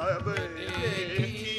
ਸਭ ਦੇਖੀਐ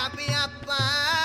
Rapi apa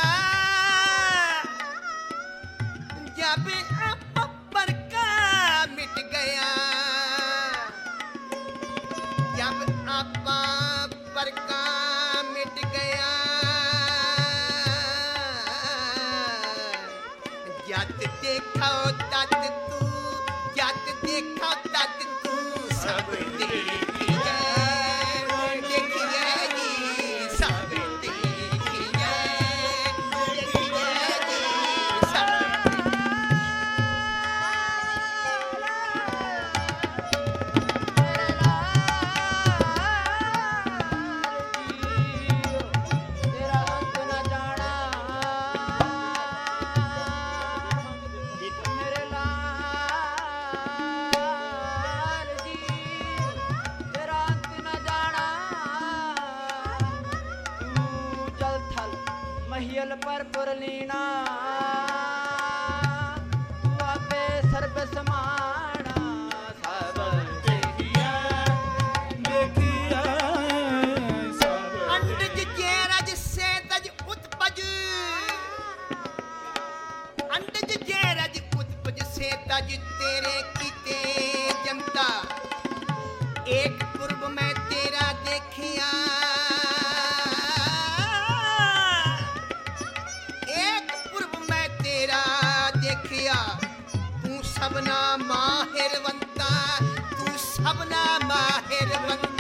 माहिर बनता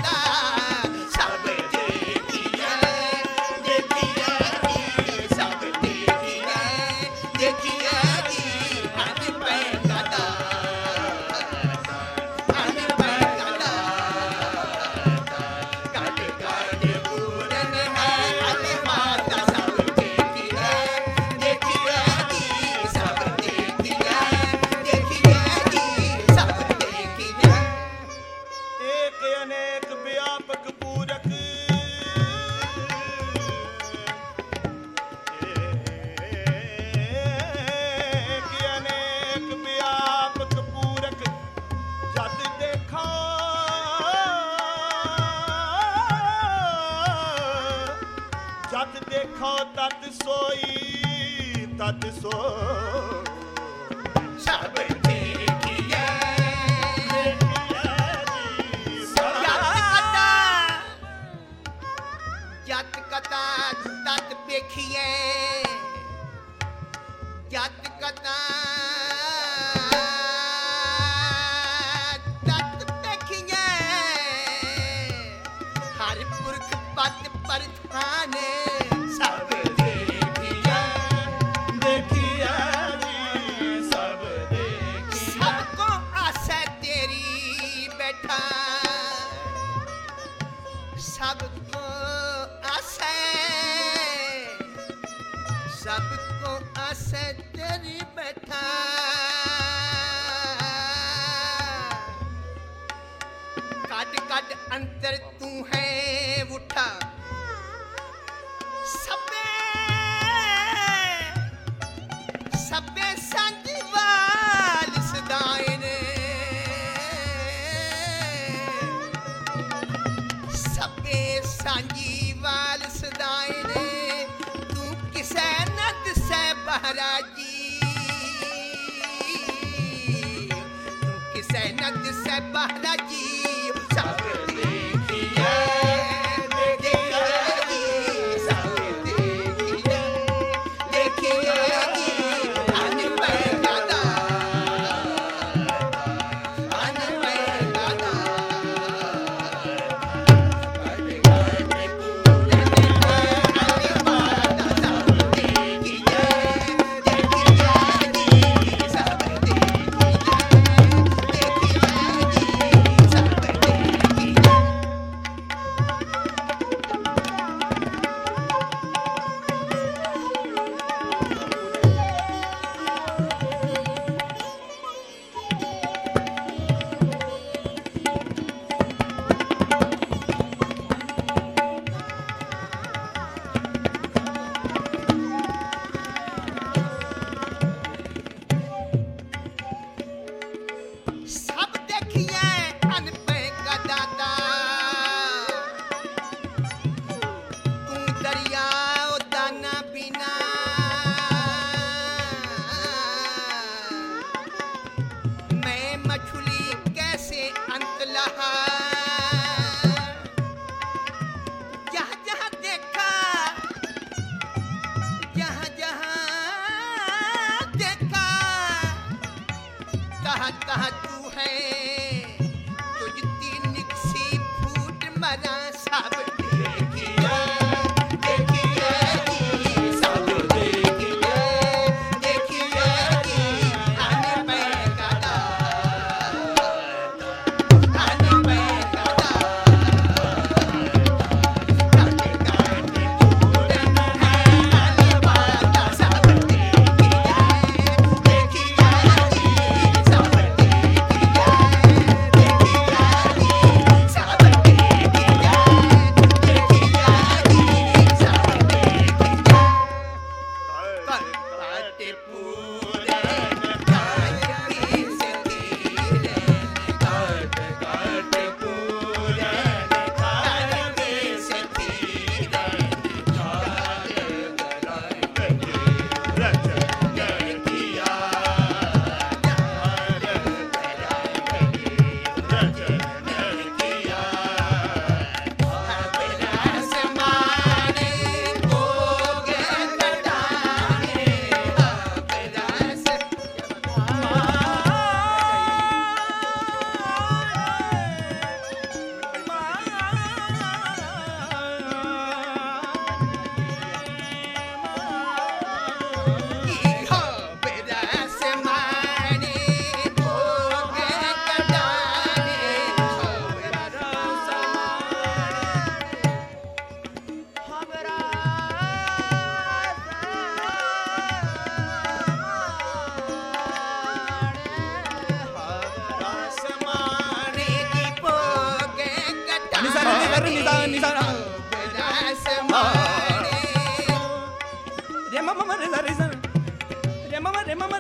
ਕੱਢ ਅੰਦਰ ਤੂੰ ਹੈ।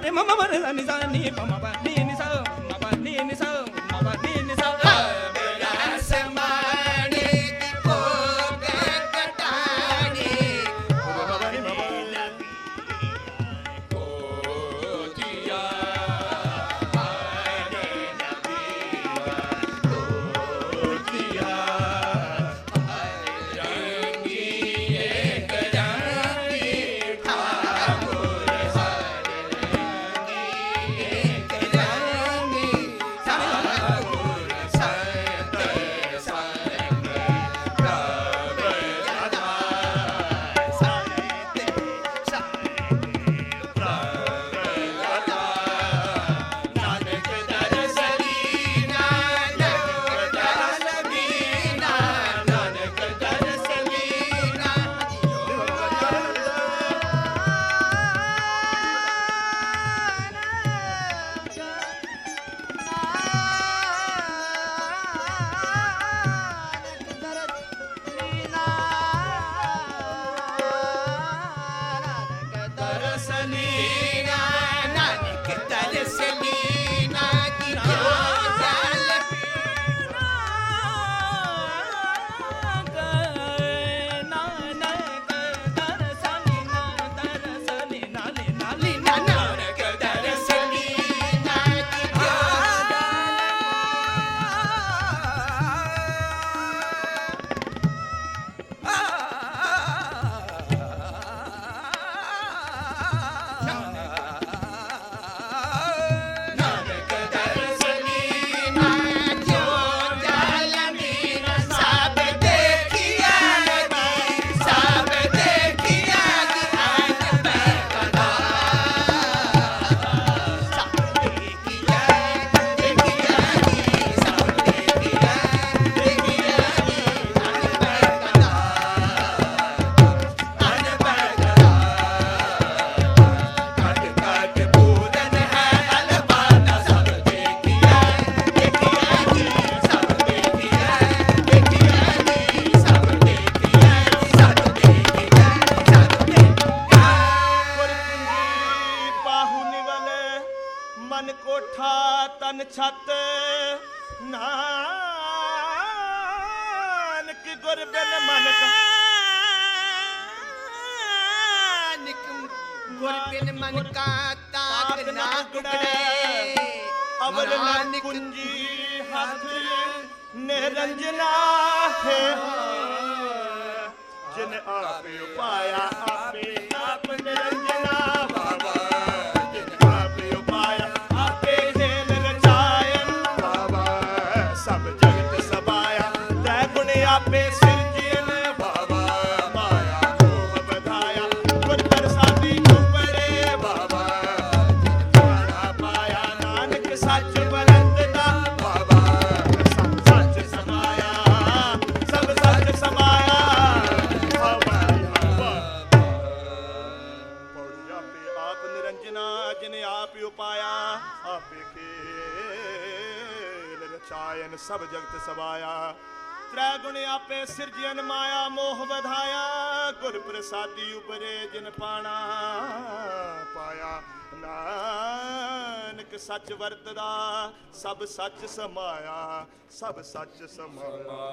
re ma ma re ni sa ni pa ma pa ni ਨਾਥ ਨਿਰੰਜਨਾ ਹੈ। ਜਿਨ ਆਪੇ ਉਪਾਇਆ ਆਪੇ ਸਭ ਜਗਤ ਸਵਾਇਆ ਤ੍ਰੈ ਗੁਣ ਆਪੇ ਸਿਰਜਨ ਮਾਇਆ, ਮੋਹ ਵਧਾਇਆ। ਗੁਰ ਪ੍ਰਸਾਦੀ ਉਪਰੇ ਜਿਨ ਪਾਣਾ ਪਾਇਆ। ਨਾਨਕ ਸੱਚ ਵਰਤਦਾ, ਸਭ ਸੱਚ ਸਮਾਇਆ, ਸਭ ਸੱਚ ਸਮਾਇਆ।